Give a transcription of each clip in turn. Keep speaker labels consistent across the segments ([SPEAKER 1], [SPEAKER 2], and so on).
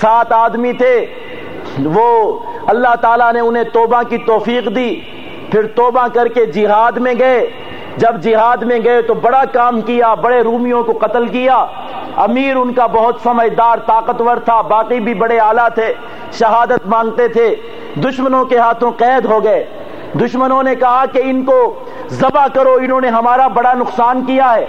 [SPEAKER 1] سات آدمی تھے، وہ اللہ تعالیٰ نے انہیں توبہ کی توفیق دی۔ پھر توبہ کر کے جہاد میں گئے۔ جب جہاد میں گئے تو بڑا کام کیا، بڑے رومیوں کو قتل کیا۔ امیر ان کا بہت سمجھدار، طاقتور تھا، باقی بھی بڑے آلہ تھے، شہادت مانگتے تھے۔ دشمنوں کے ہاتھوں قید ہو گئے۔ دشمنوں نے کہا کہ ان کو ذبح کرو، انہوں نے ہمارا بڑا نقصان کیا ہے۔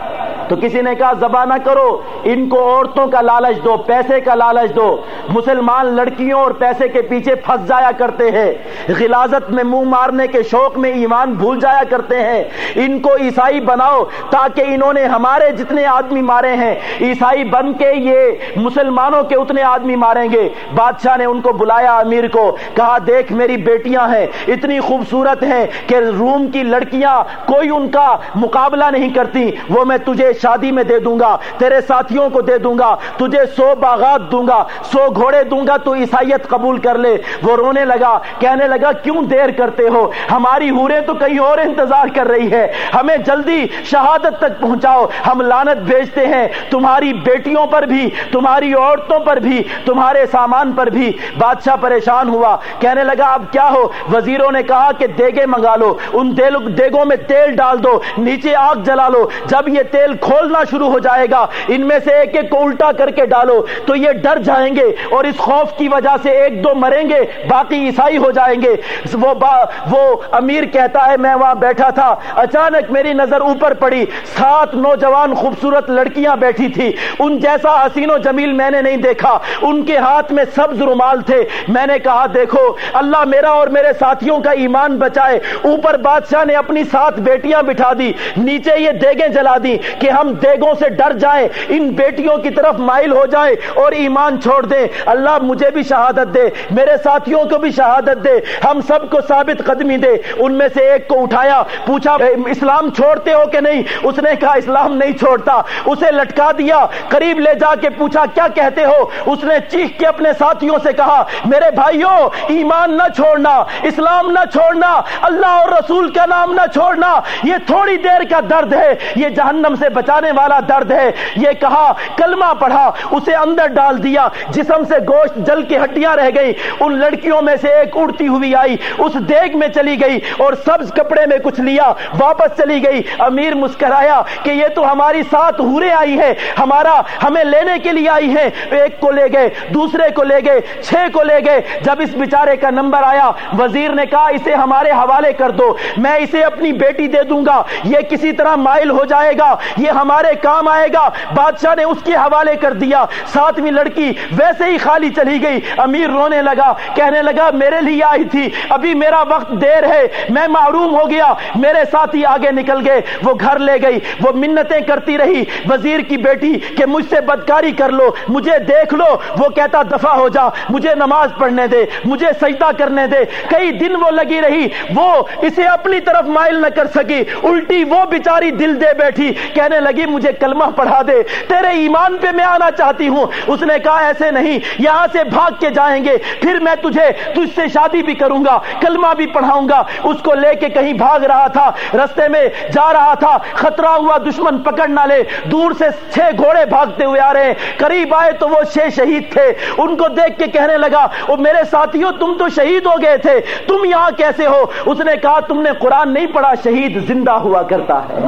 [SPEAKER 1] تو کسی نے کہا ذبح نہ کرو، ان کو عورتوں کا لالچ دو، پیسے کا لالچ دو۔ مسلمان لڑکیوں اور پیسے کے پیچھے پھنس جایا کرتے ہیں۔ غلازت میں منہ مارنے کے شوق میں ایمان بھول جایا کرتے ہیں۔ ان کو عیسائی بناؤ تاکہ انہوں نے ہمارے جتنے آدمی مارے ہیں، عیسائی بن کے یہ مسلمانوں کے اتنے آدمی ماریں گے۔ بادشاہ نے ان کو بلایا امیر کو، کہا، دیکھ، میری بیٹیاں ہیں، اتنی خوبصورت ہیں کہ روم کی لڑکیاں کوئی ان کا مقابلہ نہیں کرتی۔ وہ میں تجھے شادی میں دے دوں گا، تیرے ساتھیوں کو دے دوں گا، تجھے سو باغات دوں گا، سو گھوڑے دوں گا، تو عیسائیت قبول کر لے۔ وہ رونے لگا، کہنے لگا، کیوں دیر کرتے ہو؟ ہماری ہورے تو کہیں اور انتظار کر رہی ہے۔ ہمیں جلدی شہادت تک پہنچاؤ۔ ہم لانت بھیجتے ہیں۔ تمہاری بیٹیوں پر بھی، تمہاری عورتوں پر بھی، تمہارے سامان پر بھی۔ بادشاہ پریشان ہوا۔ کہنے لگا، اب کیا ہو؟ وزیروں نے کہا کہ دیگے منگا لو۔ ان دیگوں میں تیل ڈال دو۔ نیچے آگ جلا لو۔ جب یہ تیل کھولنا شروع ہو جائے گا۔ ان میں سے ایک ایک کو الٹا کر کے ڈالو۔ تو یہ ڈر جائیں گے اور اس خوف کی وجہ سے ایک دو مریں گے، باقی عیسائی ہو جائیں گے۔ وہ با وہ امیر کہتا ہے، میں وہاں بیٹھا تھا۔ اچانک میری نظر اوپر پڑی۔ سات نوجوان خوبصورت لڑکیاں بیٹھی تھی۔ ان جیسا حسین و جمیل میں نے نہیں دیکھا۔ ان کے ہاتھ میں سبز رومال تھے۔ میں نے کہا، دیکھو، اللہ میرا اور میرے ساتھیوں کا ایمان بچائے۔ اوپر بادشاہ نے اپنی سات بیٹیاں بٹھا دی۔ نیچے یہ دیگیں جلا دی کہ ہم دیگوں سے ڈر جائیں، ان بیٹیوں کی طرف مائل ہو جائیں اور ایمان چھوڑ دیں۔ اللہ مجھے بھی شہادت دے، میرے ساتھیوں کو بھی شہادت دے، ہم سب کو ثابت قدمی دے۔ ان میں سے ایک کو اٹھایا، پوچھا اسلام چھوڑتے ہو کہ نہیں؟ اس نے کہا، اسلام نہیں چھوڑتا۔ اسے لٹکا دیا، قریب لے جا کے پوچھا، کیا کہتے ہو؟ اس نے چیخ کے اپنے ساتھیوں سے کہا، میرے بھائیوں، ایمان نہ چھوڑنا، اسلام نہ چھوڑنا، اللہ اور رسول کا نام نہ چھوڑنا، یہ تھوڑی دیر کا درد ہے، یہ جہنم سے بچ بچانے والا درد ہے۔ یہ کہا، کلمہ پڑھا، اسے اندر ڈال دیا۔ جسم سے گوشت جل کے ہٹیاں رہ گئی ان لڑکیوں میں سے ایک اڑتی ہوئی آئی۔ اس دیگ میں چلی گئی اور سبز کپڑے میں کچھ لیا۔ واپس چلی گئی۔ امیر مسکرایا کہ یہ تو ہماری سات ہورے آئی ہے ہمارا ہمیں لینے کے لیے آئی ہے ایک کو لے گئے، دوسرے کو لے گئے، چھ کو لے گئے۔ جب اس بیچارے کا نمبر آیا، وزیر نے کہا، اسے ہمارے حوالے کر دو۔ میں اسے اپنی بیٹی دے دوں گا۔ یہ کسی طرح مائل ہو جائے گا۔ یہ ہمارے کام آئے گا۔ بادشاہ نے اس کے حوالے کر دیا۔ ساتویں لڑکی ویسے ہی خالی چلی گئی۔ امیر رونے لگا۔ کہنے لگا، میرے لیے آئی تھی۔ ابھی میرا وقت دیر ہے۔ میں معروم ہو گیا۔ میرے ساتھی آگے نکل گئے۔ وہ گھر لے گئی۔ وہ منتیں کرتی رہی۔ وزیر کی بیٹی کہ مجھ سے بدکاری کر لو، مجھے دیکھ لو۔ وہ کہتا دفع ہو جا۔ مجھے نماز پڑھنے دے۔ مجھے سجدہ کرنے دے۔ کئی دن وہ لگی رہی۔ وہ اسے اپنی طرف مائل نہ کر سکی۔ الٹی وہ بیچاری دل دے بیٹھی۔ کہنے لگی، مجھے کلمہ پڑھا دے۔ تیرے ایمان پہ میں آنا چاہتی ہوں۔ اس نے کہا، ایسے نہیں، یہاں سے بھاگ کے جائیں گے، پھر میں تجھے، تجھ سے شادی بھی کروں گا، کلمہ بھی پڑھاؤں گا۔ اس کو لے کے کہیں بھاگ رہا تھا، رستے میں جا رہا تھا، خطرہ ہوا، دشمن پکڑ نہ لے۔ دور سے چھ گھوڑے بھاگتے ہوئے آ رہے قریب آئے تو وہ چھ شہید تھے۔ ان کو دیکھ کے کہنے لگا وہ میرے ساتھیوں تم تو شہید ہو گئے تھے۔ تم یہاں کیسے ہو؟ اس نے کہا، تم نے قرآن نہیں پڑھا، شہید زندہ ہوا کرتا ہے۔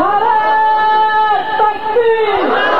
[SPEAKER 1] Brasil!